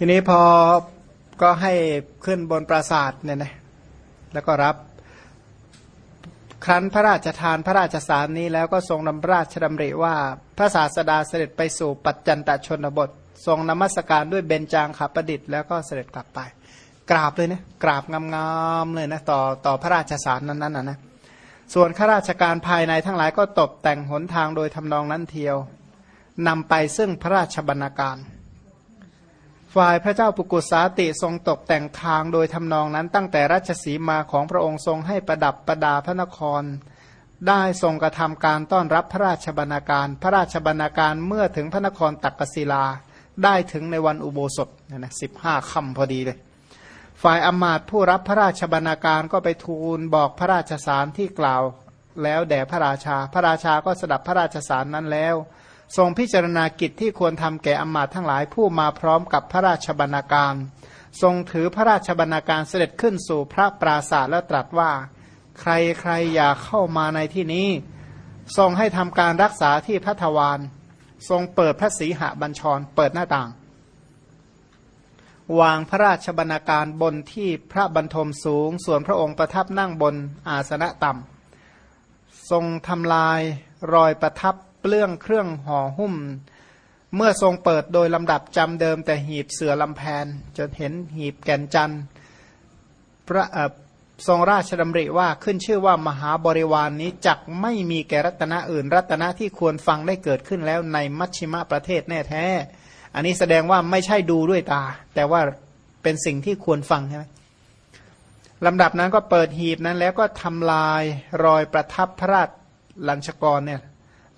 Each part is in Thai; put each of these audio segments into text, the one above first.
ทีนี้พอก็ให้ขึ้นบนปราสาทเนี่ยนะแล้วก็รับ ครั้นพระราชทานพระราชสารนี้แล้วก็ทรงนำราชดำริว่าพระศาสดาเสด็จไปสู่ปัจจันตชนบท ทรงนมัสการด้วยเบญจางขับประดิษฐ์แล้วก็เสด็จกลับไป กราบเลยนะกราบงามๆเลยนะต่อต่อพระราชสารนั้นๆนะนะส่วนข้าราชการภายในทั้งหลายก็ตกแต่งหนทางโดยทำนองนั้นเทียวนำไปซึ่งพระราชบรรณาการ ฝ่ายพระเจ้าปุกุสาติทรงตกแต่งทางโดยทำนองนั้น ตั้งแต่รัชสีมาของพระองค์ทรงให้ประดับประดาพระนคร ได้ทรงกระทำการต้อนรับพระราชบรรณาการ พระราชบรรณาการเมื่อถึงพระนครตักกศิลาได้ถึงในวันอุโบสถนะสิบห้าคำพอดีเลย ฝ่ายอมาตผู้รับพระราชบรรณาการก็ไปทูลบอกพระราชสารที่กล่าว แล้วแด่พระราชา พระราชาก็สดับพระราชสารนั้นแล้ว ทรงพิจารณากิจที่ควรทำแก่อมาตทั้งหลายผู้มาพร้อมกับพระราชบรรณาการ ทรงถือพระราชบรรณาการเสด็จขึ้นสู่พระปราศาสตร์และตรัสว่า ใครใครอยากเข้ามาในที่นี้ ทรงให้ทำการรักษาที่พระทวารทรงเปิดพระสีหบัญชรเปิดหน้าต่าง วางพระราชบรรณาการบนที่พระบรรทมสูง ส่วนพระองค์ประทับนั่งบนอาสนะต่ำทรงทำลายรอยประทับ เปลื้องเครื่องห่อหุ้ม เมื่อทรงเปิดโดยลำดับจำเดิม แต่หีบเสือลำแพนจนเห็นหีบแก่นจันทร์พระทรงราชดำริว่าขึ้นชื่อว่ามหาบริวารนนี้จักไม่มีแก่รัตนะอื่น รัตนะที่ควรฟังได้เกิดขึ้นแล้วในมัชชิมะประเทศแน่แท้ อันนี้แสดงว่าไม่ใช่ดูด้วยตา แต่ว่าเป็นสิ่งที่ควรฟังใช่ไหมลำดับนั้นก็เปิดหีบนั้นแล้วก็ทำลายรอยประทับพระราชลัญชกรเนี่ย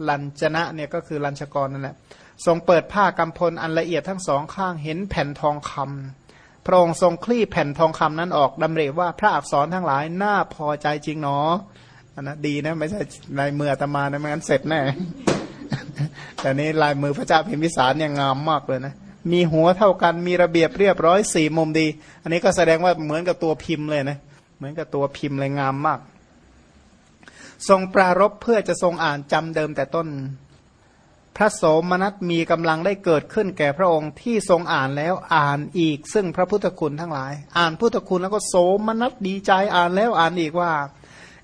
ลัญจนะเนี่ยก็คือลัญชกรนั่นแหละทรงเปิดผ้ากำพลอันละเอียดทั้งสองข้างเห็นแผ่นทองคำพระองค์ทรงคลี่แผ่นทองคำนั้นออกดำเรว่าพระอักษรทั้งหลายน่าพอใจจริงเนาะอันนะดีนะไม่ใช่ลายมืออาตมานะไม่งั้นเสร็จแน่แต่นี้ลายมือพระเจ้าพิมพิสารเนี่ยงามมากเลยนะมีหัวเท่ากันมีระเบียบเรียบร้อยสี่มุมดี อันนี้ก็แสดงว่าเหมือนกับตัวพิมพ์เลยนะเหมือนกับตัวพิมพ์เลยงามมาก ทรงปรารบเพื่อจะทรงอ่านจำเดิมแต่ต้น พระโสมนัสมีกำลังได้เกิดขึ้นแก่พระองค์ที่ทรงอ่านแล้วอ่านอีก ซึ่งพระพุทธคุณทั้งหลาย อ่านพุทธคุณแล้วก็โสมนัสดีใจอ่านแล้วอ่านอีกว่า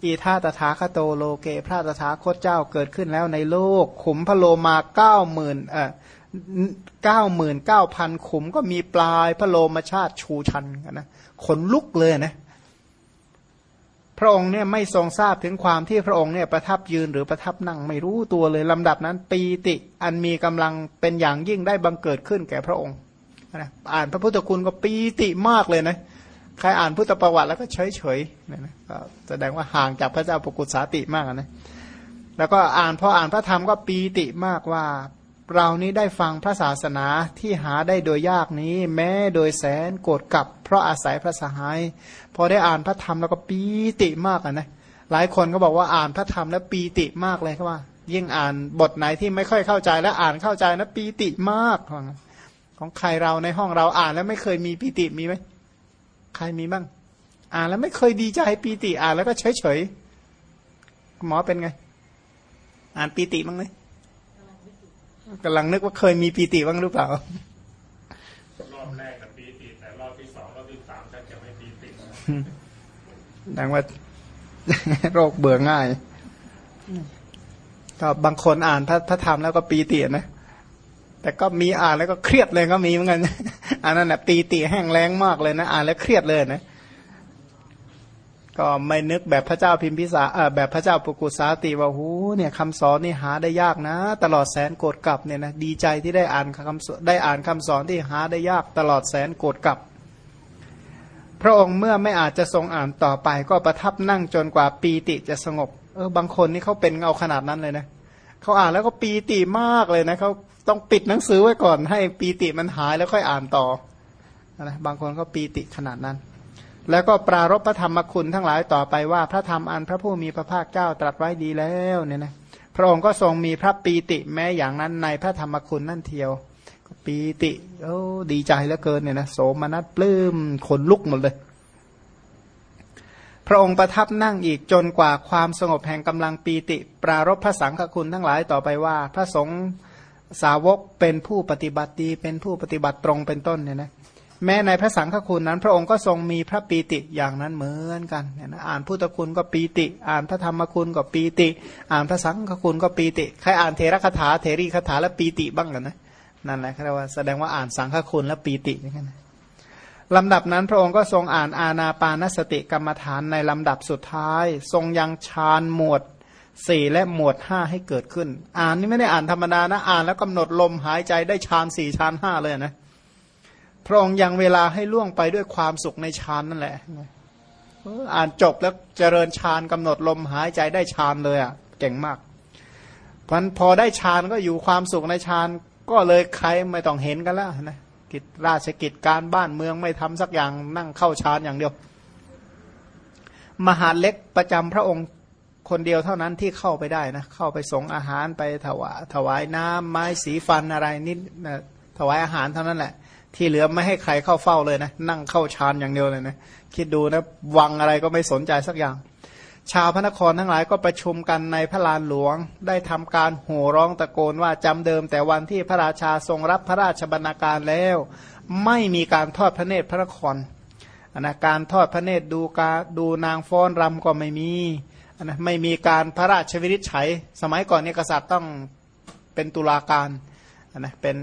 อีท่าตถาคโตโลเก พระตถาคตเจ้าเกิดขึ้นแล้วในโลก ขุมพระโลมาเก้าหมื่นเอ่อเก้าหมื่นเก้าพันขุมก็มีปลายพระโลมาชาติชูชันนะขนลุกเลยนะ ระองค์เนี่ยไม่ทรงทราบถึงความที่พระองค์เนี่ยประทับยืนหรือประทับนั่งไม่รู้ตัวเลยลำดับนั้น ปีติอันมีกำลังเป็นอย่างยิ่งได้บังเกิดขึ้นแก่พระองค์นะอ่านพระพุทธคุณก็ปีติมากเลยนะใครอ่านพุทธประวัติแล้วก็เฉยเฉยนะก็แสดงว่าห่างจากพระเจ้าปกุสาติมากนะแล้วก็อ่านพออ่านพระธรรมก็ปีติมากว่า เรานี้ได้ฟังพระศาสนาที่หาได้โดยยากนี้ แม้โดยแสนโกรธกับ เพราะอาศัยพระสหาย พอได้อ่านพระธรรมแล้วก็ปีติมากนะหลายคนก็บอกว่าอ่านพระธรรมแล้วปีติมากเลยครับว่า ยิ่งอ่านบทไหนที่ไม่ค่อยเข้าใจแล้วอ่านเข้าใจนะปีติมากของใครเราในห้องเราอ่านแล้วไม่เคยมีปีติมีไหมใครมีบ้าง อ่านแล้วไม่เคยดีใจปีติอ่านแล้วก็เฉยเฉยหมอเป็นไง อ่านปีติบ้างไหม กำลังนึกว่าเคยมีปีติบ้างหรือเปล่ารอบแรกกับปีติแต่รอบที่สองรอบที่สามจะไม่ปีติดังว่าโรคเบื่อง่ายก็บางคนอ่านพระพระธรรมแล้วก็ปีตินะแต่ก็มีอ่านแล้วก็เครียดเลยก็มีเหมือนกันอันนั้นนะปีติแห้งแล้งมากเลยนะ อ่านแล้วเครียดเลยนะ ก็ไม่นึกแบบพระเจ้าพิมพิสาแบบพระเจ้าปุกุสาติว่าหูเนี่ยคำสอนนี่หาได้ยากนะ ตลอดแสนโกรธกับเนี่ยนะดีใจที่ได้อ่านคำได้อ่านคำสอนที่หาได้ยากตลอดแสนโกรธกับ พระองค์เมื่อไม่อาจจะทรงอ่านต่อไป ก็ประทับนั่งจนกว่าปีติจะสงบ เออบางคนนี่เขาเป็นเงาขนาดนั้นเลยนะเขาอ่านแล้วก็ปีติมากเลยนะเขาต้องปิดหนังสือไว้ก่อนให้ปีติมันหายแล้วค่อยอ่านต่อนะบางคนก็ปีติขนาดนั้น แล้วก็ปรารบพระธรรมคุณทั้งหลายต่อไปว่าพระธรรมอันพระผู้มีพระภาคเจ้าตรัสไว้ดีแล้วเนี่ยนะพระองค์ก็ทรงมีพระปีติแม้อย่างนั้นในพระธรรมคุณนั่นเทียวปีติโอ้ดีใจเหลือเกินเนี่ยนะโสมนัสปลื้มขนลุกหมดเลย พระองค์ประทับนั่งอีกจนกว่าความสงบแห่งกำลังปีติ ปรารบพระสังฆคุณทั้งหลายต่อไปว่า พระสงฆ์สาวกเป็นผู้ปฏิบัติดีเป็นผู้ปฏิบัติตรงเป็นต้นเนี่ยนะ แม้ในพระสังฆคุณนั้น พระองค์ก็ทรงมีพระปีติอย่างนั้นเหมือนกันนะอ่านพุทธคุณก็ปีติ อ่านพระธรรมคุณก็ปีติ อ่านพระสังฆคุณก็ปีติใครอ่านเทระคาถาเทรีคาถาแล้วปีติบ้างกันนะนั่นแหละเรียกว่าแสดงว่าอ่านสังฆคุณแล้วปีติอย่างนั้นลำดับนั้นพระองค์ก็ทรงอ่านอาณาปานสติกรรมฐานในลำดับสุดท้าย ทรงยังฌานหมวดสี่และหมวดห้าให้เกิดขึ้น อ่านนี่ไม่ได้อ่านธรรมดานะอ่านแล้วกำหนดลมหายใจได้ฌานสี่ฌานห้าเลยนะ พระองค์ยังเวลาให้ล่วงไปด้วยความสุขในฌานนั่นแหละอ่านจบแล้วเจริญฌานกำหนดลมหายใจได้ฌานเลยอะเก่งมากพันพอได้ฌานก็อยู่ความสุขในฌานก็เลยใครไม่ต้องเห็นกันแล้วนะกิจราชกิจการบ้านเมืองไม่ทำสักอย่างนั่งเข้าฌานอย่างเดียว มหาเล็กประจำพระองค์คนเดียวเท่านั้นที่เข้าไปได้นะเข้าไปส่งอาหารไปถวายถวายน้ำไม้สีฟันอะไรนิดนะถวายอาหารเท่านั้นแหละ ที่เหลือไม่ให้ใครเข้าเฝ้าเลยนะ นั่งเข้าฌานอย่างเดียวเลยนะ คิดดูนะ วังอะไรก็ไม่สนใจสักอย่าง ชาวพระนครทั้งหลายก็ประชุมกันในพระลานหลวง ได้ทำการโห่ร้องตะโกนว่าจำเดิมแต่วันที่พระราชาทรงรับพระราชบรรณาการแล้ว ไม่มีการทอดพระเนตรพระนครนะการทอดพระเนตรดูการดูนางฟ้อนรำก็ไม่มีนะไม่มีการพระราชวินิจฉัย สมัยก่อนนี่กษัตริย์ต้องเป็นตุลาการนะเป็น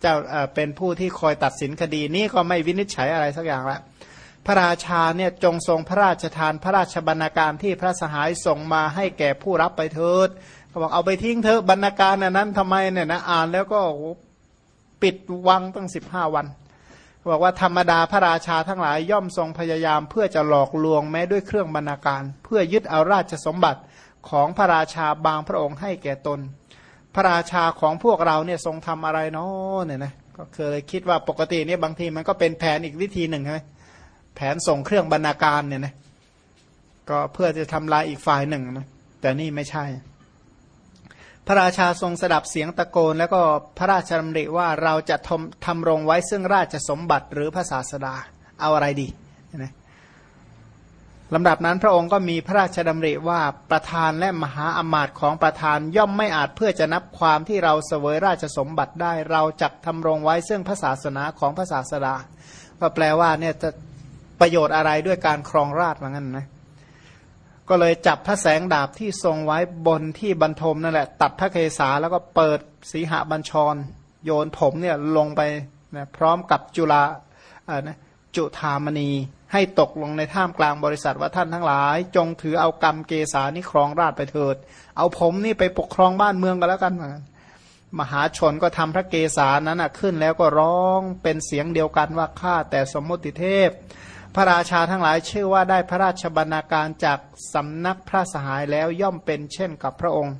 เจ้าเป็นผู้ที่คอยตัดสินคดีนี้ก็ไม่วินิจฉัยอะไรสักอย่างละพระราชาเนี่ยจงทรงพระราชทานพระราชบรรณาการที่พระสหายส่งมาให้แก่ผู้รับไปเถิดเขาบอกเอาไปทิ้งเถอะบรรณาการนั้นทำไมเนี่ยนะอ่านแล้วก็ปิดวังตั้งสิบห้าวันบอกว่าธรรมดาพระราชาทั้งหลายย่อมทรงพยายามเพื่อจะหลอกลวงแม้ด้วยเครื่องบรรณาการ เพื่อยึดเอาราชสมบัติของพระราชาบางพระองค์ให้แก่ตน พระราชาของพวกเราเนี่ยทรงทำอะไรเนาะเนี่ยนะก็เคยคิดว่าปกติเนี่ยบางทีมันก็เป็นแผนอีกวิธีหนึ่งใช่ไหมแผนส่งเครื่องบรรณาการเนี่ยนะก็เพื่อจะทำลายอีกฝ่ายหนึ่งนะแต่นี่ไม่ใช่ พระราชาทรงสดับเสียงตะโกน แล้วก็พระราชดำริว่าเราจะทำทำรงไว้ซึ่งราชสมบัติหรือพระศาสดาเอาอะไรดีนะ ลำดับนั้นพระองค์ก็มีพระราชดำริว่าประธานและมหาอมาตย์ของประธานย่อมไม่อาจเพื่อจะนับความที่เราเสวยราชสมบัติได้เราจะทำรงไว้ซึ่งพระศาสนาของพระศาสดาก็แปลว่าเนี่ยจะประโยชน์อะไรด้วยการครองราชมือนกันนะก็เลยจับพระแสงดาบที่ทรงไว้บนที่บรรทมนั่นแหละ ตัดพระเกศาแล้วก็เปิดสีหบัญชร โยนผมเนี่ยลงไปนะพร้อมกับจุลาอ่านะจุธามณี ให้ตกลงในท่ามกลางบริษัทว่าท่านทั้งหลาย จงถือเอากรรมเกษานี่ครองราชไปเถิด เอาผมนี่ไปปกครองบ้านเมืองกันแล้วกันมหาชนก็ทำพระเกศานั้นขึ้นแล้วก็ร้องเป็นเสียงเดียวกันว่าข้าแต่สมมติเทพ พระราชาทั้งหลายชื่อว่าได้พระราชบรรณาการจากสำนักพระสหายแล้วย่อมเป็นเช่นกับพระองค์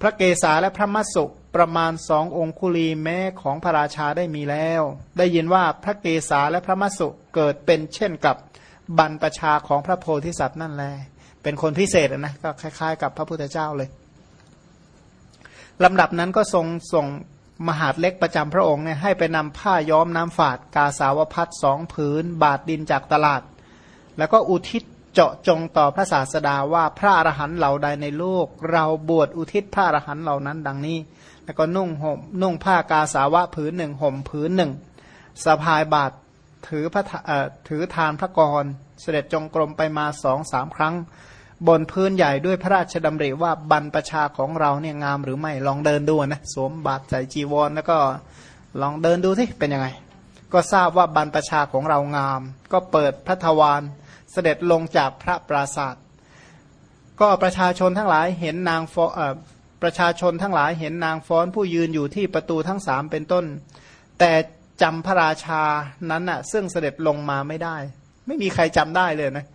พระเกศาและพระมัสสุ ประมาณสององคุลีแม้ของพระราชาได้มีแล้ว ได้ยินว่าพระเกศาและพระมัสสุเกิดเป็นเช่นกับบรรพชาของพระโพธิสัตว์นั่นแหละเป็นคนพิเศษนะก็คล้าย ๆ กับพระพุทธเจ้าเลยลำดับนั้นก็ทรงส่งมหาดเล็กประจำพระองค์เนี่ยให้ไปนำผ้าย้อมน้ำฝาด กาสาวพัดสองผืน บาทดินจากตลาด แล้วก็อุทิศเจาะจงต่อพระศาสดาว่าพระอรหันต์เหล่าใดในโลก เราบวชอุทิศพระอรหันต์เหล่านั้นดังนี้ แล้วก็นุ่งห่มนุ่งผ้ากาสาวะผืนหนึ่งห่มผืนหนึ่งสะพายบาทถือพระถือทานพระกร เสด็จจงกรมไปมาสองสามครั้ง บนพื้นใหญ่ด้วยพระราชดำริว่าบรรพชาของเราเนี่ยงามหรือไม่ลองเดินดูนะสวมบาทใส่จีวร แล้วก็ลองเดินดูที่เป็นยังไง ก็ทราบว่าบรรพชาของเรางาม ก็เปิดพระทวารเสด็จลงจากพระปราศาสตร์ก็ประชาชนทั้งหลายเห็นนางฟอ ประชาชนทั้งหลายเห็นนางฟ้อนผู้ยืนอยู่ที่ประตูทั้งสามเป็นต้น แต่จำพระราชานั้นน่ะ ซึ่งเสด็จลงมาไม่ได้ ไม่มีใครจำได้เลยนะ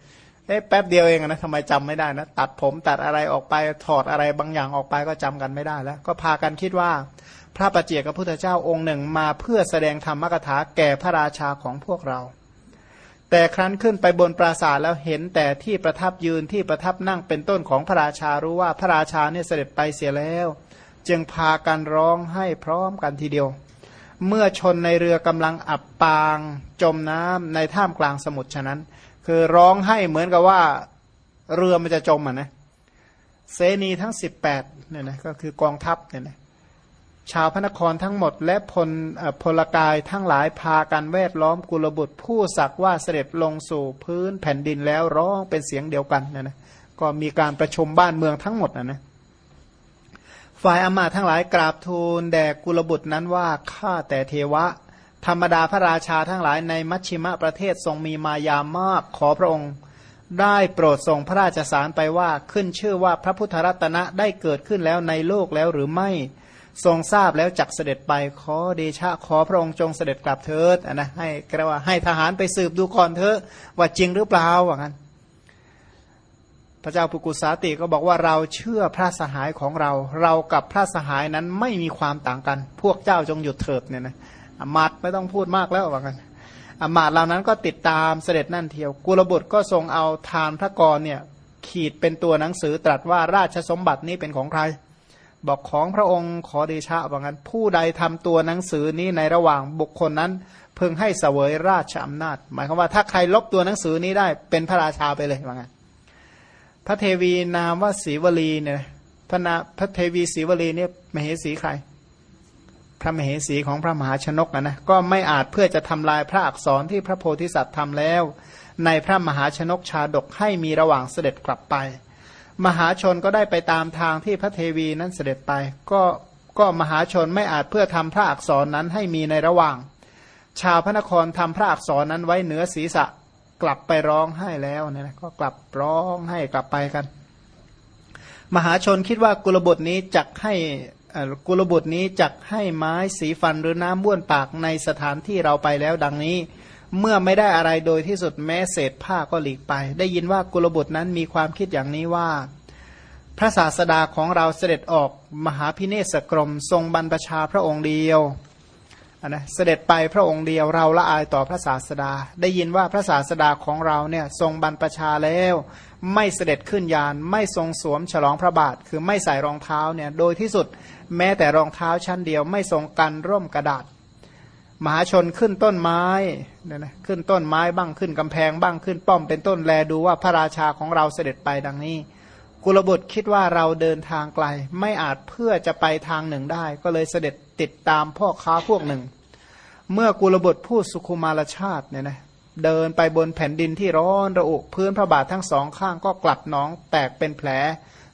เอ๊ะแป๊บเดียวเองนะทำไมจำไม่ได้นะ ตัดผมตัดอะไรออกไปถอดอะไรบางอย่างออกไปก็จำกันไม่ได้แล้ว ก็พากันคิดว่า พระประเจกับพุทธเจ้าองค์หนึ่งมาเพื่อแสดงธรรมกถาแก่พระราชาของพวกเรา แต่ครั้นขึ้นไปบนปราสาทแล้วเห็นแต่ที่ประทับยืนที่ประทับนั่งเป็นต้นของพระราชารู้ว่าพระราชาเนี่ยเสด็จไปเสียแล้ว จึงพากันร้องให้พร้อมกันทีเดียว เมื่อชนในเรือกำลังอับปางจมน้ำในท่ามกลางสมุทรฉะนั้น คือร้องให้เหมือนกับว่าเรือมันจะจมอะนะเซนีทั้งสิบแปดเนี่ยนะก็คือกองทัพเนี่ยนะ ชาวพระนครทั้งหมด และพลพลกายทั้งหลายพากันแวดล้อมกุลบุตร ผู้สักว่าเสด็จลงสู่พื้นแผ่นดินแล้วร้องเป็นเสียงเดียวกันนะนะก็มีการประชุมบ้านเมืองทั้งหมดนะนะฝ่ายอมาทั้งหลายกราบทูลแด่กุลบุตรนั้นว่าข้าแต่เทวะ ธรรมดาพระราชาทั้งหลายในมัชชิมะประเทศทรงมีมายามากขอพระองค์ ได้โปรดส่งพระราชสารไปว่าขึ้นชื่อว่าพระพุทธรัตนะได้เกิดขึ้นแล้วในโลกแล้วหรือไม่ ทรงทราบแล้วจักเสด็จไปขอเดชะขอพระองค์จงเสด็จกลับเถิดนะให้กระว่าให้ทหารไปสืบดูก่อนเถอะว่าจริงหรือเปล่าว่างั้นพระเจ้าปุกุสาติก็บอกว่าเราเชื่อพระสหายของเรา เรากับพระสหายนั้นไม่มีความต่างกัน พวกเจ้าจงหยุดเถิดเนี่ยนะอมาตไม่ต้องพูดมากแล้วว่ากันอมาตเหล่านั้นก็ติดตามเสด็จนั่นเทียวกุลบุตรก็ทรงเอาทานพระกรเนี่ยขีดเป็นตัวหนังสือตรัสว่าราชสมบัตินี้เป็นของใคร บอกของพระองค์ขอเดชะว่างั้น ผู้ใดทำตัวหนังสือนี้ในระหว่างบุคคลนั้น เพิ่งให้เสวยราชอำนาจ หมายความว่าถ้าใครลบตัวหนังสือนี้ได้เป็นพระราชาไปเลยว่างั้นพระเทวีนามว่าศรีวลีเนี่ยพระนาพระเทวีศรีวลีเนี่ยมเหสีใคร พระมเหสีของพระมหาชนกนะนะก็ไม่อาจเพื่อจะทำลายพระอักษรที่พระโพธิสัตว์ทำแล้ว ในพระมหาชนกชาดกให้มีระหว่างเสด็จกลับไป มหาชนก็ได้ไปตามทางที่พระเทวีนั้นเสด็จไป ก็ก็มหาชนไม่อาจเพื่อทำพระอักษรนั้นให้มีในระหว่าง ชาวพระนครทำพระอักษรนั้นไว้เหนือศีรษะกลับไปร้องไห้แล้วเนี่ยนะก็กลับร้องให้กลับไปกัน มหาชนคิดว่ากุลบุตรนี้จักให้กุลบุตรนี้จักให้ไม้สีฟันหรือน้ำบ้วนปากในสถานที่เราไปแล้วดังนี้ เมื่อไม่ได้อะไรโดยที่สุดแม้เศษผ้าก็หลีกไป ได้ยินว่ากุลบุตรนั้นมีความคิดอย่างนี้ว่า พระศาสดาของเราเสด็จออกมหาพิเนศกรม ทรงบรรพชาพระองค์เดียวนะเสด็จไปพระองค์เดียวเราละอายต่อพระศาสดา ได้ยินว่าพระศาสดาของเราเนี่ยทรงบรรพชาแล้ว ไม่เสด็จขึ้นยานไม่ทรงสวมฉลองพระบาท คือไม่ใส่รองเท้าเนี่ยโดยที่สุดแม้แต่รองเท้าชั้นเดียวไม่ทรงกันร่มกระดาษ มหาชนขึ้นต้นไม้เนี่ยนะขึ้นต้นไม้บ้างขึ้นกำแพงบ้างขึ้นป้อมเป็นต้นแลดูว่าพระราชาของเราเสด็จไปดังนี้ กุลบุตรคิดว่าเราเดินทางไกล ไม่อาจเพื่อจะไปทางหนึ่งได้ ก็เลยเสด็จติดตามพ่อค้าพวกหนึ่ง เมื่อกุลบุตรพูดสุขุมารชาติเนี่ยนะเดินไปบนแผ่นดินที่ร้อนระอุพื้นพระบาททั้งสองข้างก็กลัดน้องแตกเป็นแผล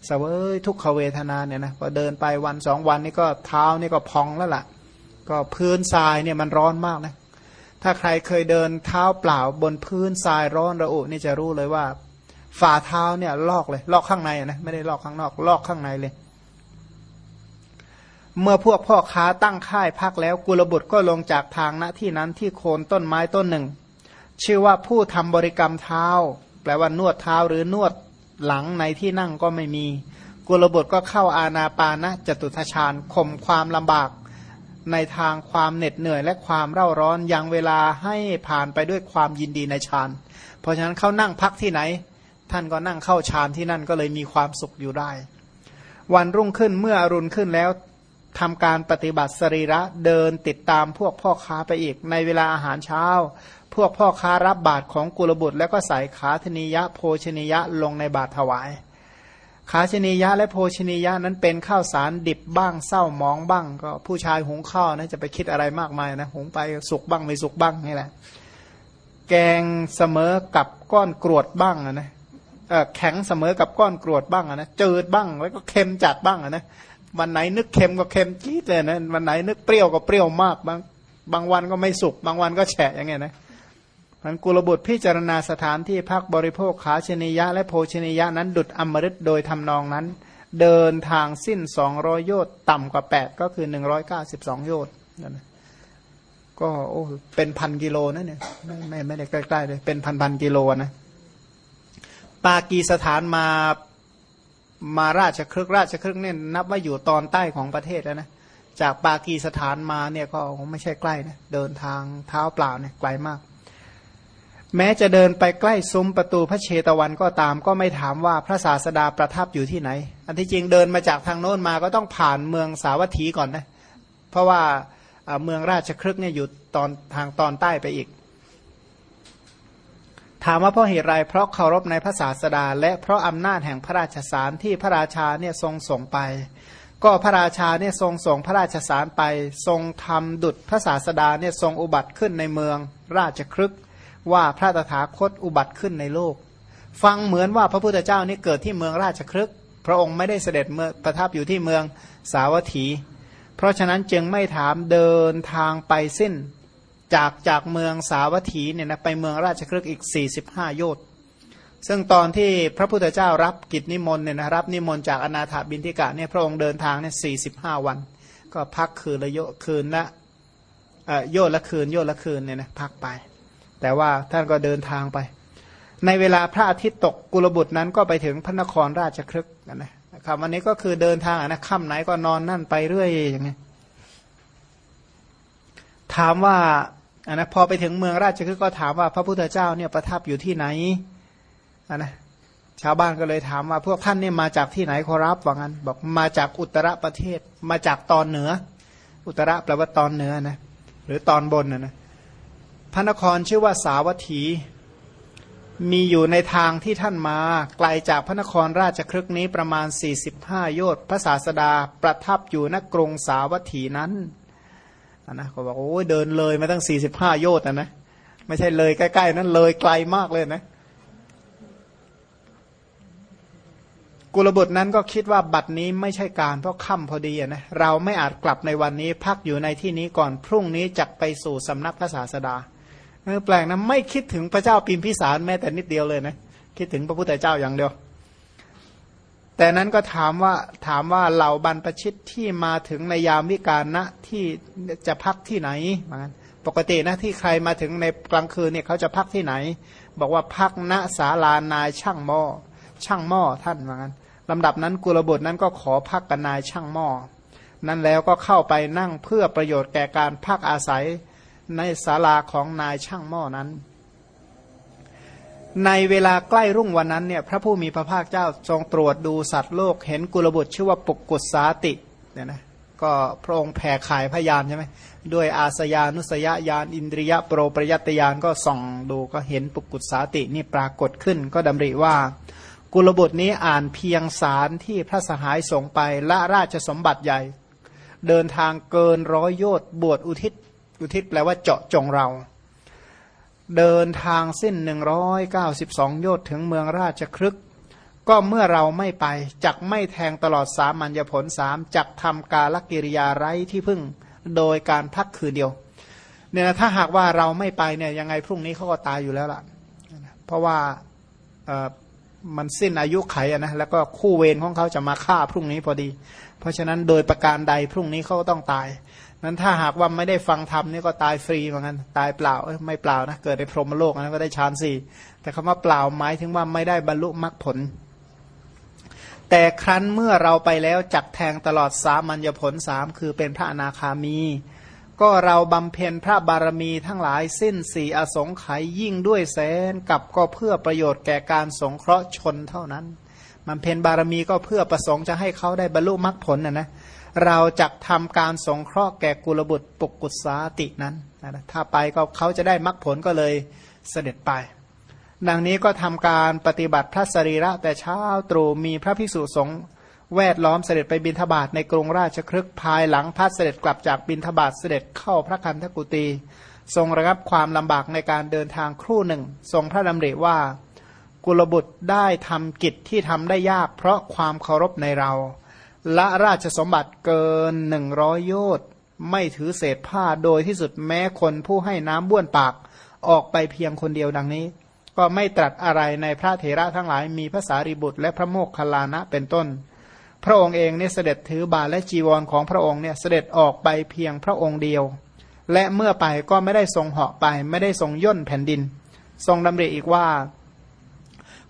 สเวยทุกขเวทนาเนี่ยนะพอเดินไปวันสองวันนี่ก็เท้านี่ก็พองแล้วล่ะ ก็พื้นทรายเนี่ยมันร้อนมากนะ ถ้าใครเคยเดินเท้าเปล่าบนพื้นทรายร้อนระอุนี่จะรู้เลยว่า ฝ่าเท้าเนี่ยลอกเลย ลอกข้างในนะไม่ได้ลอกข้างนอก ลอกข้างในเลย เมื่อพวกพ่อค้าตั้งค่ายพักแล้วกุลบุตรก็ลงจากทางณที่นั้นที่โคนต้นไม้ต้นหนึ่ง ชื่อว่าผู้ทำบริกรรมเท้า แปลว่านวดเท้าหรือนวดหลังในที่นั่งก็ไม่มี กุลบุตรก็เข้าอาณาปานะจตุทชาญข่มความลำบาก ในทางความเหน็ดเหนื่อยและความเร่าร้อนยังเวลาให้ผ่านไปด้วยความยินดีในฌาน เพราะฉะนั้นเขานั่งพักที่ไหน ท่านก็นั่งเข้าฌานที่นั่นก็เลยมีความสุขอยู่ได้ วันรุ่งขึ้นเมื่ออรุณขึ้นแล้วทำการปฏิบัติสรีระเดินติดตามพวกพ่อค้าไปอีก ในเวลาอาหารเช้า พวกพ่อค้ารับบาตรของกุลบุตร แล้วก็ใส่ขาธนิยะโภชนิยะลงในบาตรถวาย ขาชนิยะและโภชนิยะนั้นเป็นข้าวสารดิบบ้างเศร้ามองบ้าง ก็ผู้ชายหุงข้าวนะจะไปคิดอะไรมากมายนะหุงไปสุกบ้างไม่สุกบ้างนี่แหละ แกงเสมอกับก้อนกรวดบ้างนะแข็งเสมอกับก้อนกรวดบ้างนะเจืดบ้างแล้วก็เค็มจัดบ้างนะวันไหนนึกเค็มก็เค็มจี๊ดเลยนะวันไหนนึกเปรี้ยวก็เปรี้ยวมากบางบางวันก็ไม่สุกบางวันก็แฉะอย่างเงี้ยนะ มันกุลบุตรพิจารณาสถานที่พักบริโภคขาชนิยะและโภชนิยะนั้นดุดอมฤตโดยทำนองนั้น เดินทางสิ้นสองรอยโยต์ต่ำกว่าแปดก็คือหนึ่งร้อยเก้าสิบสองโยต์นั่นก็โอ้เป็นพันกิโลนะเนี่ยไม่ไม่ไม่ได้ใกล้ๆเลยเป็นพันพันกิโลนะปากีสถานมามาราชครึกราชครึกเนี่ยนับว่าอยู่ตอนใต้ของประเทศแล้วนะจากปากีสถานมาเนี่ยก็ไม่ใช่ใกล้นะเดินทางเท้าเปล่าเนี่ยไกลมาก แม้จะเดินไปใกล้ซุ้มประตูพระเชตวันก็ตาม ก็ไม่ถามว่าพระศาสดาประทับอยู่ที่ไหน อันที่จริงเดินมาจากทางโน้นมาก็ต้องผ่านเมืองสาวัตถีก่อนนะ เพราะว่าเมืองราชครึกเนี่ยอยู่ตอนทางตอนใต้ไปอีก ถามว่าเพราะเหตุไรเพราะเคารพในพระศาสดา และเพราะอำนาจแห่งพระราชสารที่พระราชาเนี่ยทรงส่งไป ก็พระราชาเนี่ยทรงส่งพระราชสารไป ทรงทำดุจพระศาสดาเนี่ยทรงอุบัติขึ้นในเมืองราชครึก ว่าพระตถาคตอุบัติขึ้นในโลก ฟังเหมือนว่าพระพุทธเจ้านี่เกิดที่เมืองราชครึกพระองค์ไม่ได้เสด็จเมื่อประทับอยู่ที่เมืองสาวัตถี เพราะฉะนั้นจึงไม่ถามเดินทางไปสิ้น จากจากเมืองสาวัตถีเนี่ยนะไปเมืองราชครึกอีก 45 โยชน์ซึ่งตอนที่พระพุทธเจ้ารับกิจนิมนต์เนี่ยนะรับนิมนต์จากอนาถาบินทิกะเนี่ยพระองค์เดินทางเนี่ยสี่สิบห้าวัน ก็พักคืนละโยคืนละโยละคืนโยละคืนเนี่ยนะพักไป แต่ว่าท่านก็เดินทางไป ในเวลาพระอาทิตย์ตกกุลบุตรนั้นก็ไปถึงพระนครราชครึกนะครับวันนี้ก็คือเดินทางนะค่ำไหนก็นอนนั่นไปเรื่อยอย่างนี้ถามว่าอันนะพอไปถึงเมืองราชคฤห์ก็ถามว่าพระพุทธเจ้าเนี่ยประทับอยู่ที่ไหนอันนะชาวบ้านก็เลยถามว่าพวกท่านเนี่ยมาจากที่ไหนขอรับว่างั้น บอกมาจากอุตรประเทศ มาจากตอนเหนือ อุตรแปลว่าตอนเหนือนะหรือตอนบนนะนะ พระนครชื่อว่าสาวัตถี มีอยู่ในทางที่ท่านมาไกลจากพระนครราชครึกนี้ประมาณ 45 โยชน์พระศาสดาประทับอยู่ณกรุงสาวัตถีนั้นนะเขาบอกโอ้ยเดินเลยมาตั้งสี่สิบห้าโยชน์นะนะไม่ใช่เลยใกล้ๆนั้นเลยไกลมากเลยนะกุลบุตรนั้นก็คิดว่าบัตรนี้ไม่ใช่การเพราะค่ำพอดีนะเราไม่อาจกลับในวันนี้พักอยู่ในที่นี้ก่อนพรุ่งนี้จะไปสู่สำนักพระศาสดา แปลกนะไม่คิดถึงพระเจ้าปิมพิสารแม้แต่นิดเดียวเลยนะคิดถึงพระพุทธเจ้าอย่างเดียว แต่นั้นก็ถามว่าถามว่าเหล่าบรรพชิตที่มาถึงในยามวิการณที่จะพักที่ไหนมันปกตินะที่ใครมาถึงในกลางคืนเนี่ยเขาจะพักที่ไหน บอกว่าพักณศาลานายช่างหม้อช่างหม้อท่านเหมือนกันลำดับนั้นกุลบุตรนั้นก็ขอพักกับนายช่างหม้อนั้นแล้วก็เข้าไปนั่งเพื่อประโยชน์แก่การพักอาศัย ในศาลาของนายช่างหม้อนั้น ในเวลาใกล้รุ่งวันนั้นเนี่ยพระผู้มีพระภาคเจ้าทรงตรวจดูสัตว์โลกเห็นกุลบุตรชื่อว่าปุกกุศสาติเนี่ยนะก็พระองค์แผ่ขายพยานใช่ไหมด้วยอาสยานุสยญาณอินทรียะโปรปรยัตยานก็ส่องดูก็เห็นปุกกุศสาตินี่ปรากฏขึ้น ก็ดำริว่า กุลบุตรนี้อ่านเพียงสารที่พระสหายส่งไปละราชสมบัติใหญ่ เดินทางเกินร้อยโยชน์บวชอุทิศ อุทิศแปลว่าเจาะจงเรา เดินทางสิ้นหนึ่งร้อยเก้าสิบสองโยชน์ถึงเมืองราชครึก ก็เมื่อเราไม่ไป จักไม่แทงตลอดสามัญญผลสามจักทำกาลกิริยาไร้ที่พึ่งโดยการพักคืนเดียวเนี่ยนะถ้าหากว่าเราไม่ไปเนี่ยยังไงพรุ่งนี้เขาก็ตายอยู่แล้วล่ะ เพราะว่ามันสิ้นอายุไขนะแล้วก็คู่เวรของเขาจะมาฆ่าพรุ่งนี้พอดี เพราะฉะนั้นโดยประการใดพรุ่งนี้เขาก็ต้องตาย นั้นถ้าหากว่าไม่ได้ฟังธรรมนี่ก็ตายฟรีเหมือนกันตายเปล่าไม่เปล่านะเกิดในพรหมโลกนั้นก็ได้ฌานสี่แต่คำว่าเปล่าหมายถึงว่าไม่ได้บรรลุมรรคผล แต่ครั้นเมื่อเราไปแล้วจักแทงตลอดสามัญญผลสามคือเป็นพระอนาคามี ก็เราบำเพ็ญพระบารมีทั้งหลายสิ้นสี่อสงไขยยิ่งด้วยแสนกับก็เพื่อประโยชน์แก่การสงเคราะห์ชนเท่านั้นบำเพ็ญบารมีก็เพื่อประสงค์จะให้เขาได้บรรลุมรรคผลนะนะเเราจะทำการสงเคราะห์แก่กุลบุตรปกกุศาตินั้นนะถ้าไปก็เขาจะได้มรรคผลก็เลยเสด็จไป ดังนี้ก็ทำการปฏิบัติพระสรีระแต่เช้าตรู่มีพระภิกษุสงฆ์แวดล้อมเสด็จไปบินทบาทในกรุงราชครึกภายหลังพัดเสด็จกลับจากบินทบาทเสด็จเข้าพระคันธกุตีทรงระงับความลำบากในการเดินทางครู่หนึ่ง ทรงพระดำริว่า กุลบุตรได้ทำกิจที่ทำได้ยากเพราะความเคารพในเรา ละราชสมบัติเกินหนึ่งร้อยโยชน์ไม่ถือเศษผ้าโดยที่สุดแม้คนผู้ให้น้ำบ้วนปากออกไปเพียงคนเดียวดังนี้ ก็ไม่ตรัสอะไรในพระเถระทั้งหลายมีภาษาริบุตรและพระโมกขลานะเป็นต้น พระองค์เองเนี่ยเสด็จถือบาและจีวรของพระองค์เนี่ยเสด็จออกไปเพียงพระองค์เดียว และเมื่อไปก็ไม่ได้ทรงเหาะไป ไม่ได้ทรงย่นแผ่นดิน ทรงดำริอีกว่า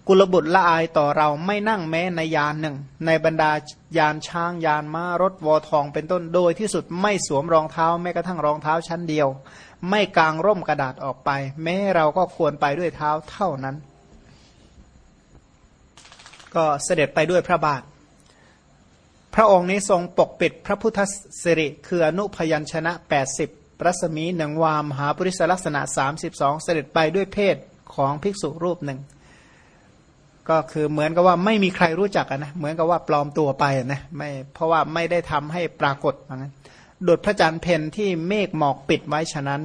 กุลบุตรละอายต่อเราไม่นั่งแม้ในยานหนึ่ง ในบรรดายานช้างยานม้ารถวอทองเป็นต้นโดยที่สุดไม่สวมรองเท้าแม้กระทั่งรองเท้าชั้นเดียว ไม่กางร่มกระดาษออกไป แม้เราก็ควรไปด้วยเท้าเท่านั้น ก็เสด็จไปด้วยพระบาท พระองค์นี้ทรงปกปิดพระพุทธสิริคืออนุพยัญชนะ 80 รัศมีหนึ่งวามหาปริศลักษณะ 32 เสด็จไปด้วยเพศของภิกษุรูปหนึ่ง ก็คือเหมือนกับว่าไม่มีใครรู้จักนะเหมือนกับว่าปลอมตัวไปนะไม่เพราะว่าไม่ได้ทำให้ปรากฏว่างั้นดุดพระจันทร์เพนที่เมฆหมอกปิดไว้ฉะนั้น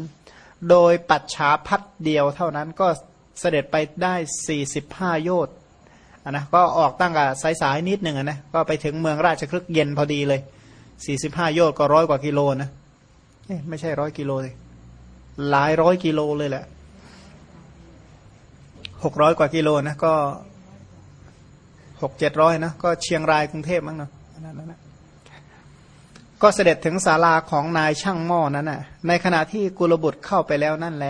โดยปัจฉาพัดเดียวเท่านั้นก็เสด็จไปได้ 45 โยชน์อะนะก็ออกตั้งกับสายๆนิดหนึ่งนะก็ไปถึงเมืองราชคลึกเย็นพอดีเลย 45 โยชน์ก็ร้อยกว่ากิโลนะเอ๊ะไม่ใช่ร้อยกิโลเลยหลายร้อยกิโลเลยแหละหกร้อยกว่ากิโลนะก็ หกเจ็ดร้อยนะก็เชียงรายกรุงเทพมั้งเนาะนั่นนะก็เสด็จถึงศาลาของนายช่างหม้อนั้นน่ะ ในขณะที่กุลบุตรเข้าไปแล้วนั่นแล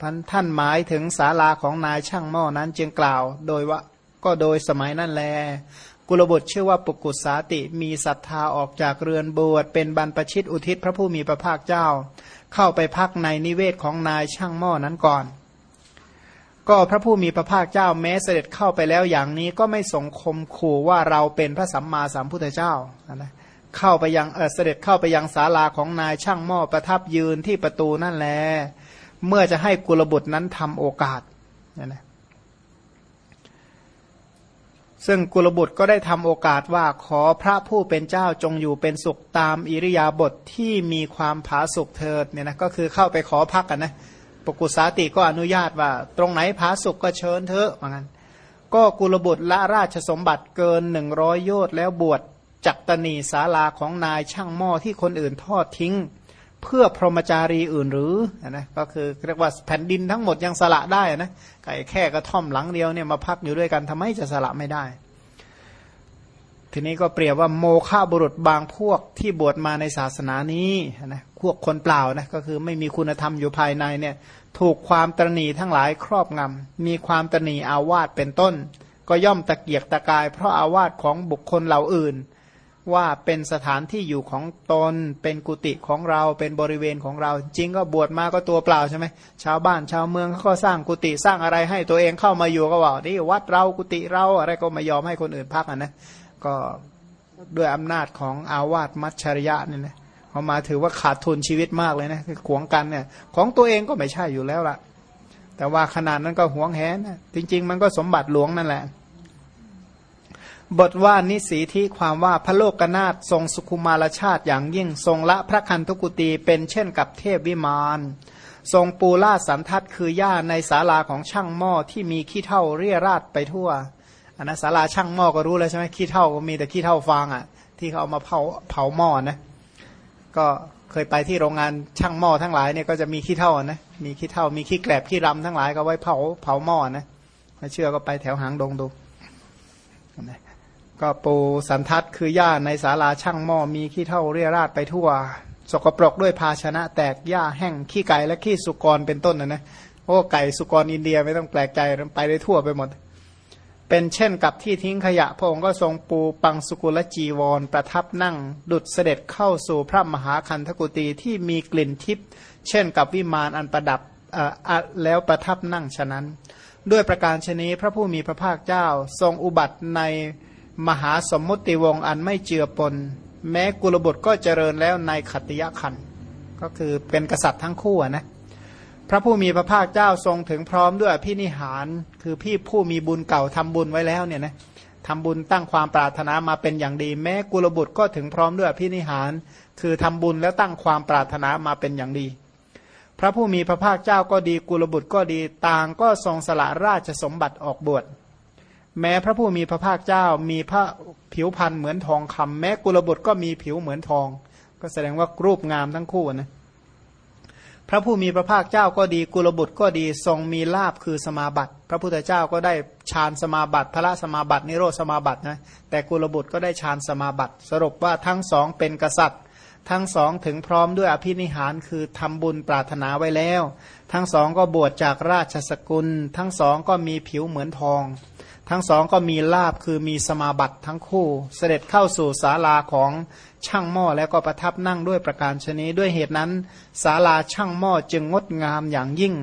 พันท่านหมายถึงศาลาของนายช่างหม้อนั้นจึงกล่าว โดยว่าก็โดยสมัยนั่นแล กุลบุตรชื่อว่าปุกุสาติมีศรัทธาออกจากเรือนบวชเป็นบรรพชิตอุทิศพระผู้มีพระภาคเจ้า เข้าไปพักในนิเวศของนายช่างหม้อนั้นก่อน ก็พระผู้มีพระภาคเจ้าแม้เสด็จเข้าไปแล้วอย่างนี้ก็ไม่สงคมขู่ว่าเราเป็นพระสัมมาสัมพุทธเจ้านะเข้าไปยังเเสด็จเข้าไปยังศาลาของนายช่างหม้อประทับยืนที่ประตูนั่นแหละเมื่อจะให้กุลบุตรนั้นทำโอกาสนะนะซึ่งกุลบุตรก็ได้ทำโอกาสว่าขอพระผู้เป็นเจ้าจงอยู่เป็นสุขตามอิริยาบถทที่มีความผาสุกเถิดเนี่ยนะก็คือเข้าไปขอพักกันนะ ปกุสาติก็อนุญาตว่า ตรงไหนผาสุกก็เชิญเถอะว่างั้น ก็กุลบุตรละราชสมบัติเกินหนึ่งร้อยโยชน์แล้วบวชจักตนีศาลาของนายช่างหม้อที่คนอื่นทอดทิ้ง เพื่อพรหมจารีอื่นหรือนะก็คือเรียกว่าแผ่นดินทั้งหมดยังสละได้นะไก่แค่กระท่อมหลังเดียวเนี่ยมาพักอยู่ด้วยกันทำไมจะสละไม่ได้ ทีนี้ก็เปรียบว่าโมฆะบุรุษบางพวกที่บวชมาในศาสนานี้นะพวกคนเปล่านะก็คือไม่มีคุณธรรมอยู่ภายในเนี่ย ถูกความตรณีทั้งหลายครอบงำ มีความตรณีอาวาสเป็นต้น ก็ย่อมตะเกียกตะกาย เพราะอาวาสของบุคคลเหล่าอื่น ว่าเป็นสถานที่อยู่ของตน เป็นกุฏิของเรา เป็นบริเวณของเรา จริงก็บวชมาก็ตัวเปล่าใช่ไหม ชาวบ้านชาวเมืองเขาก็สร้างกุฏิสร้างอะไรให้ตัวเองเข้ามาอยู่ก็ว่านี่วัดเรากุฏิเราอะไรก็ไม่ยอมให้คนอื่นพักอะนะ ก็ด้วยอำนาจของอาวาสมัชชริยะนี่นะ เขามาถือว่าขาดทุนชีวิตมากเลยนะขวงกันเนี่ย ของตัวเองก็ไม่ใช่อยู่แล้วล่ะ แต่ว่าขนาดนั้นก็หวงแหนนะจริง ๆ มันก็สมบัติหลวงนั่นแหละ บทว่านิสีที่ความว่าพระโลกนาถทรงสุขุมารชาติอย่างยิ่งทรงละพระคันธุกุตีเป็นเช่นกับเทพวิมานทรงปูลาสันทัดคือหญ้าในศาลาของช่างหม้อที่มีขี้เท่าเรี่ยราดไปทั่วอันนะศาลาช่างหม้อก็รู้แล้วใช่ไหมขี้เท่าก็มีแต่ขี้เท่าฟางอะ ที่เขาเอามาเผาเผาหม้อนะ ก็เคยไปที่โรงงานช่างหม้อทั้งหลายเนี่ยก็จะมีขี้เท่านะมีขี้เท่ามีขี้แกลบขี้รำทั้งหลายก็ไว้เผาเผาหม้อนะไม่เชื่อก็ไปแถวหางดงดูนะก็ปูสันทัดคือหญ้าในศาลาช่างหม้อมีขี้เท่าเรี่ยราดไปทั่ว สกปรกด้วยภาชนะแตกหญ้าแห้งขี้ไก่และขี้สุกรเป็นต้นนะนะโอ้ไก่สุกรอินเดียไม่ต้องแปลกใจไปได้ทั่วไปหมด เป็นเช่นกับที่ทิ้งขยะพระองค์ก็ทรงปูปังสุกุลจีวร ประทับนั่ง ดุดเสด็จเข้าสู่พระมหาคันธกุตีที่มีกลิ่นทิพย์เช่นกับวิมานอันประดับแล้วประทับนั่งฉะนั้น ด้วยประการชนีพระผู้มีพระภาคเจ้าทรงอุบัติในมหาสมมุติวงศ์อันไม่เจือปน แม้กุลบุตรก็เจริญแล้วในขัตยคันก็คือเป็นกษัตริย์ทั้งคู่นะ พระผู้มีพระภาคเจ้าทรงถึงพร้อมด้วยพินิหาร คือพี่ผู้มีบุญเก่าทำบุญไว้แล้วเนี่ยนะทำบุญตั้งความปรารถนามาเป็นอย่างดี แม้กุลบุตรก็ถึงพร้อมด้วยพินิหาร คือทำบุญแล้วตั้งความปรารถนามาเป็นอย่างดี พระผู้มีพระภาคเจ้าก็ดีกุลบุตรก็ดีต่างก็ทรงสละราชสมบัติออกบวชแม้พระผู้มีพระภาคเจ้ามีพระผิวพรรณเหมือนทองคำแม้กุลบุตรก็มีผิวเหมือนทอง ก็แสดงว่ารูปงามทั้งคู่นะ พระผู้มีพระภาคเจ้าก็ดีกุลบุตรก็ดีทรงมีลาบคือสมาบัติ พระพุทธเจ้าก็ได้ฌานสมาบัติพระสมาบัตินิโรธสมาบัตินะแต่กุลบุตรก็ได้ฌานสมาบัติ สรุปว่าทั้งสองเป็นกษัตริย์ ทั้งสองถึงพร้อมด้วยอภินิหารคือทำบุญปรารถนาไว้แล้ว ทั้งสองก็บวชจากราชสกุล ทั้งสองก็มีผิวเหมือนทอง ทั้งสองก็มีลาบคือมีสมาบัติทั้งคู่ เสด็จเข้าสู่ศาลาของ ช่างหม้อแล้วก็ประทับนั่งด้วยประการชนีด้วยเหตุนั้นศาลาช่างหม้อจึงงดงามอย่างยิ่ง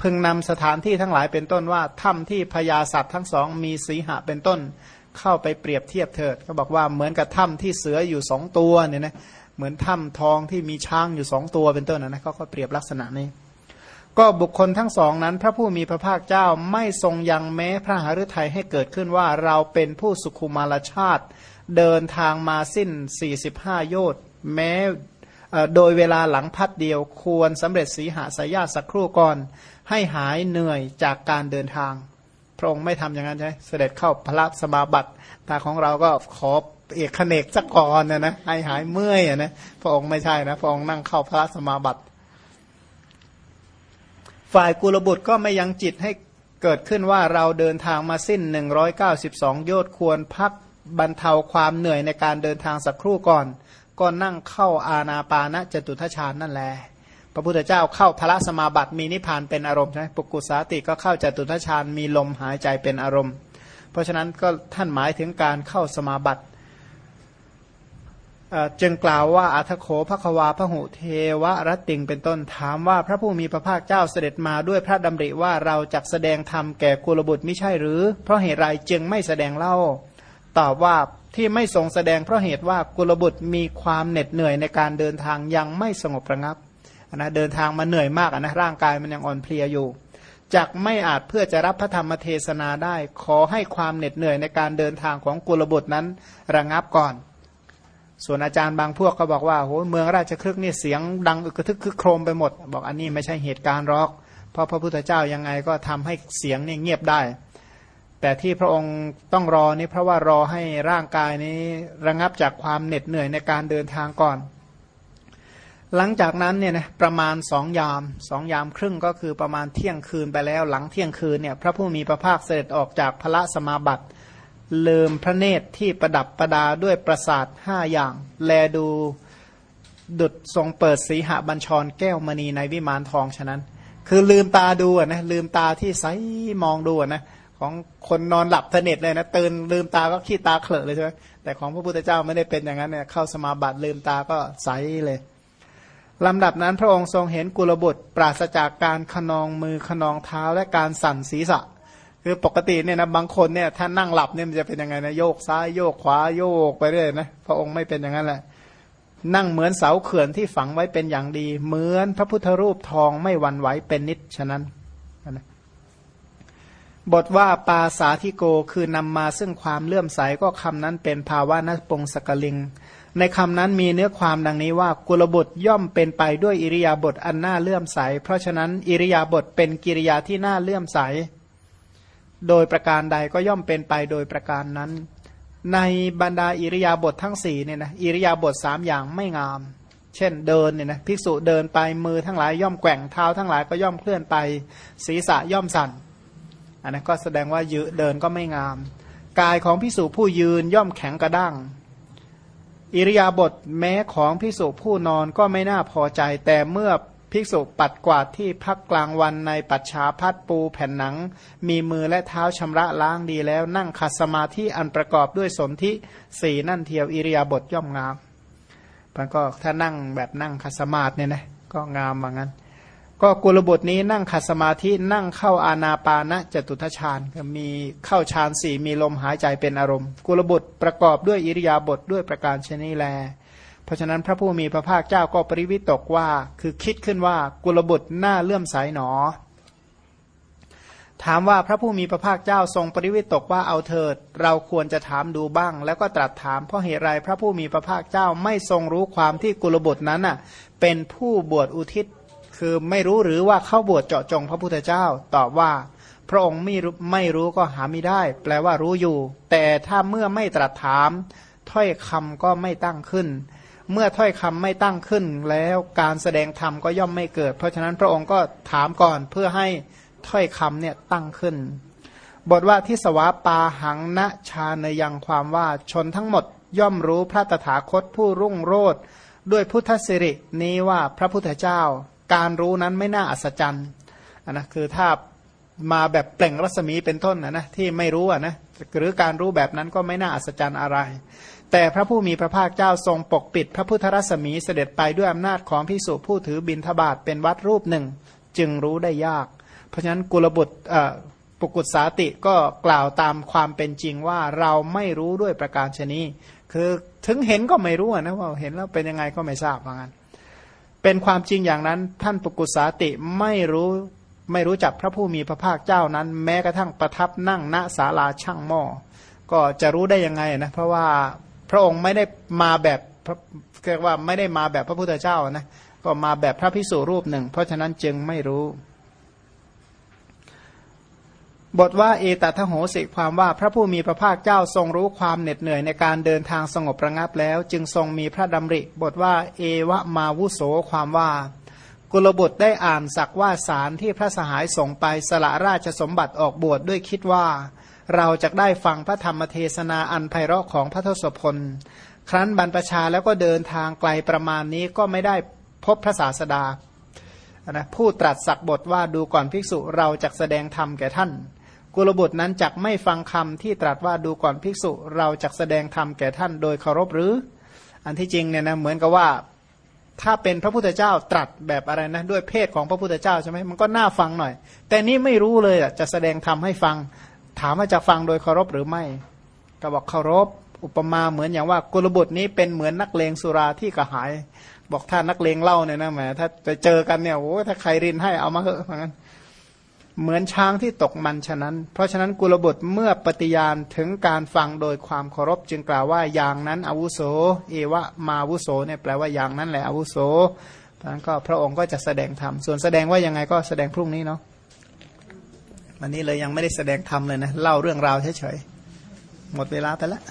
พึงนำสถานที่ทั้งหลายเป็นต้นว่าถ้ำที่พญาสัตว์ทั้งสองมีสีหะเป็นต้นเข้าไปเปรียบเทียบเถิดเขาบอกว่าเหมือนกับถ้ำที่เสืออยู่สองตัวเนี่ยนะเหมือนถ้ำทองที่มีช้างอยู่สองตัวเป็นต้นนะเขาก็เปรียบลักษณะนี้ ก็บุคคลทั้งสองนั้น พระผู้มีพระภาคเจ้าไม่ทรงยังแม้พระหฤทัยให้เกิดขึ้นว่าเราเป็นผู้สุขุมารชาติ เดินทางมาสิ้น 45 โยชน์แม้โดยเวลาหลังพัดเดียวควรสำเร็จสีหาสายาสักครู่ก่อน ให้หายเหนื่อยจากการเดินทาง พระองค์ไม่ทำอย่างนั้นใช่ เสด็จเข้าพระสมาบัติต่ของเราก็ขอเอกขเนกสักก่อนนะนะให้หายเมื่อยนะพระองค์ไม่ใช่นะ พระองค์นั่งเข้าพระสมาบัติ ฝ่ายกุลบุตรก็ไม่ยังจิตให้เกิดขึ้นว่าเราเดินทางมาสิ้น 192 โยชน์ควรพัก บรรเทาความเหนื่อยในการเดินทางสักครู่ก่อน ก็นั่งเข้าอาณาปานะจตุทชาญนั่นแหละพระพุทธเจ้าเข้าพระสมาบัติมีนิพพานเป็นอารมณ์ใช่ไหมปุกุสาติก็เข้าจตุทชาญมีลมหายใจเป็นอารมณ์ เพราะฉะนั้นก็ท่านหมายถึงการเข้าสมาบัติจึงกล่าวว่าอัทโขภควาพระหุเทวรติงเป็นต้นถามว่าพระผู้มีพระภาคเจ้าเสด็จมาด้วยพระดำริว่าเราจะแสดงธรรมแก่กุลบุตรไม่ใช่หรือ เพราะเหตุไรจึงไม่แสดงเล่า ตอบว่าที่ไม่ทรงแสดงเพราะเหตุว่ากุลบุตรมีความเหน็ดเหนื่อยในการเดินทางยังไม่สงบระงับนะเดินทางมาเหนื่อยมากนะร่างกายมันยังอ่อนเพลียอยู่จักไม่อาจเพื่อจะรับพระธรรมเทศนาได้ ขอให้ความเหน็ดเหนื่อยในการเดินทางของกุลบุตรนั้นระงับก่อน ส่วนอาจารย์บางพวกก็บอกว่าโหเมืองราชครึกนี่เสียงดังอึกทึกคึกโครมไปหมด บอกอันนี้ไม่ใช่เหตุการณ์หรอก เพราะพระพุทธเจ้ายังไงก็ทำให้เสียงนี่เงียบได้ แต่ที่พระองค์ต้องรอนี่เพราะว่ารอให้ร่างกายนี้ระงับจากความเหน็ดเหนื่อยในการเดินทางก่อน หลังจากนั้นเนี่ยนะประมาณสองยามสองยามครึ่งก็คือประมาณเที่ยงคืนไปแล้ว หลังเที่ยงคืนเนี่ยพระผู้มีพระภาคเสด็จออกจากพระสมาบัติเลิมพระเนตรที่ประดับประดาด้วยประสาทห้าอย่าง แลดูดุดทรงเปิดสีหบัญชรแก้วมณีในวิมานทองฉะนั้น คือลืมตาดูนะลืมตาที่ใสมองดูนะ ของคนนอนหลับสนิทเลยนะตื่นลืมตาก็ขี้ตาเขลอะเลยใช่ไหมแต่ของพระพุทธเจ้าไม่ได้เป็นอย่างนั้นเนี่ยเข้าสมาบัติลืมตาก็ใสเลยลำดับนั้นพระองค์ทรงเห็นกุลบุตร ปราศจากการขนองมือขนองเท้าและการสั่นศีรษะ คือปกติเนี่ยนะบางคนเนี่ยถ้านั่งหลับเนี่ยมันจะเป็นยังไงนะโยกซ้ายโยกขวาโยกไปเรื่อยนะพระองค์ไม่เป็นอย่างนั้นแหละนั่งเหมือนเสาเขื่อนที่ฝังไว้เป็นอย่างดี เหมือนพระพุทธรูปทองไม่หวั่นไหวเป็นนิดฉะนั้น บทว่าปาสาธิโกคือนำมาซึ่งความเลื่อมใสก็คำนั้นเป็นภาวะนัปงสกลิง ในคำนั้นมีเนื้อความดังนี้ว่ากุลบุตรย่อมเป็นไปด้วยอิริยาบถอันน่าเลื่อมใส เพราะฉะนั้นอิริยาบถเป็นกิริยาที่น่าเลื่อมใส โดยประการใดก็ย่อมเป็นไปโดยประการนั้น ในบรรดาอิริยาบถททั้งสี่เนี่ยนะอิริยาบถสามอย่างไม่งาม เช่นเดินเนี่ยนะภิกษุเดินไปมือทั้งหลายย่อมแกว่งเท้าทั้งหลายก็ย่อมเคลื่อนไป ศีรษะย่อมสั่น อันนั้นก็แสดงว่ายืเดินก็ไม่งาม กายของพิสูจผู้ยืนย่อมแข็งกระด้างอิริยาบถแม้ของพิสูจผู้นอนก็ไม่น่าพอใจ แต่เมื่อภิกษุปัดกวาดที่พักกลางวันในปัจฉาพัดปูแผ่นหนัง มีมือและเท้าชำระล้างดีแล้วนั่งขัดสมาธิอันประกอบด้วยสนธิสี่นั่นเทียวอิริยาบถย่อมงามมันก็ถ้านั่งแบบนั่งขัดสมาธิเนี่ยนะก็งามเหมือนกัน ก็กุลบุตรนี้นั่งขัดสมาธินั่งเข้าอาณาปานะจตุทชาญมีเข้าฌานสี่มีลมหายใจเป็นอารมณ์ กุลบุตรประกอบด้วยอิริยาบถดด้วยประการชนีแล เพราะฉะนั้นพระผู้มีพระภาคเจ้าก็ปริวิตกว่า คือคิดขึ้นว่ากุลบุตรหน้าเลื่อมใสหนอ ถามว่าพระผู้มีพระภาคเจ้าทรงปริวิตกว่าเอาเถิด เราควรจะถามดูบ้าง แล้วก็ตรัสถามเพราะเหตุไรพระผู้มีพระภาคเจ้าไม่ทรงรู้ความที่กุลบุตรนั้นน่ะเป็นผู้บวชอุทิศ คือไม่รู้หรือว่าเข้าบวชเจาะจงพระพุทธเจ้า ตอบว่า พระองค์ไม่รู้ไม่รู้ก็หาไม่ได้ แปลว่ารู้อยู่ แต่ถ้าเมื่อไม่ตรัสถาม ถ้อยคำก็ไม่ตั้งขึ้น เมื่อถ้อยคำไม่ตั้งขึ้น แล้วการแสดงธรรมก็ย่อมไม่เกิด เพราะฉะนั้นพระองค์ก็ถามก่อนเพื่อให้ถ้อยคำเนี่ยตั้งขึ้น บทว่าที่สวาปาหังณชาในยังความว่าชนทั้งหมดย่อมรู้พระตถาคตผู้รุ่งโรดด้วยพุทธสิรินี้ว่าพระพุทธเจ้า การรู้นั้นไม่น่าอัศจรรย์นะคือถ้ามาแบบเปล่งรัศมีเป็นต้นนะนะที่ไม่รู้นะหรือการรู้แบบนั้นก็ไม่น่าอัศจรรย์อะไร แต่พระผู้มีพระภาคเจ้าทรงปกปิด พระพุทธรัศมีเสด็จไปด้วยอำนาจของพิสุผู้ถือบินทบาทเป็นวัดรูปหนึ่ง จึงรู้ได้ยาก เพราะฉะนั้นกุลบุตรปกุศสาติก็กล่าวตามความเป็นจริงว่าเราไม่รู้ด้วยประการชนีคือถึงเห็นก็ไม่รู้นะว่าเห็นแล้วเป็นยังไงก็ไม่ทราบเหมือนกัน เป็นความจริงอย่างนั้น ท่านปุกุสาติไม่รู้ไม่รู้จักพระผู้มีพระภาคเจ้านั้น แม้กระทั่งประทับนั่งณศาลาช่างหม้อก็จะรู้ได้ยังไงนะเพราะว่าพระองค์ไม่ได้มาแบบเรียกว่าไม่ได้มาแบบพระพุทธเจ้านะก็มาแบบพระพิสุรูปหนึ่ง เพราะฉะนั้นจึงไม่รู้ บทว่าเอตทโหสิความว่าพระผู้มีพระภาคเจ้าทรงรู้ความเหน็ดเหนื่อยในการเดินทางสงบระงับแล้ว จึงทรงมีพระดำริ บทว่าเอวะมาวุโสความว่า กุลบุตรได้อ่านสักว่าสารที่พระสหายส่งไปสละราชสมบัติออกบวชดด้วยคิดว่า เราจะได้ฟังพระธรรมเทศนาอันไพเราะของพระทศพล ครั้นบรรพชาแล้วก็เดินทางไกลประมาณนี้ก็ไม่ได้พบพระศาสดานะผู้ตรัสสักบทว่าดูก่อนภิกษุเราจะแสดงธรรมแก่ท่าน กุลบุตรนั้นจักไม่ฟังคำที่ตรัสว่าดูก่อนภิกษุเราจะแสดงธรรมแก่ท่านโดยเคารพหรือ อันที่จริงเนี่ยนะเหมือนกับว่าถ้าเป็นพระพุทธเจ้าตรัสแบบอะไรนะด้วยเพศของพระพุทธเจ้าใช่ไหมมันก็น่าฟังหน่อย แต่นี้ไม่รู้เลยจะแสดงธรรมให้ฟัง ถามว่าจะฟังโดยเคารพหรือไม่ ก็บอกเคารพ อุปมาเหมือนอย่างว่ากุลบุตรนี้เป็นเหมือนนักเลงสุราที่กระหาย บอกถ้านักเลงเล่าเนี่ยนะแหมถ้าจะเจอกันเนี่ยโอ้ถ้าใครรินให้เอามาเถอะเหมือนกัน เหมือนช้างที่ตกมันฉะนั้น เพราะฉะนั้นกุลบุตรเมื่อปฏิญาณถึงการฟังโดยความเคารพจึงกล่าวว่าอย่างนั้นอาวุโส เอวะมาวุโสเนี่ยแปลว่าอย่างนั้นแหละอาวุโสเพราะนั้นก็พระองค์ก็จะแสดงธรรมส่วนแสดงว่ายังไงก็แสดงพรุ่งนี้เนาะวันนี้เลยยังไม่ได้แสดงธรรมเลยนะเล่าเรื่องราวเฉยๆหมดเวลาไปแล้ว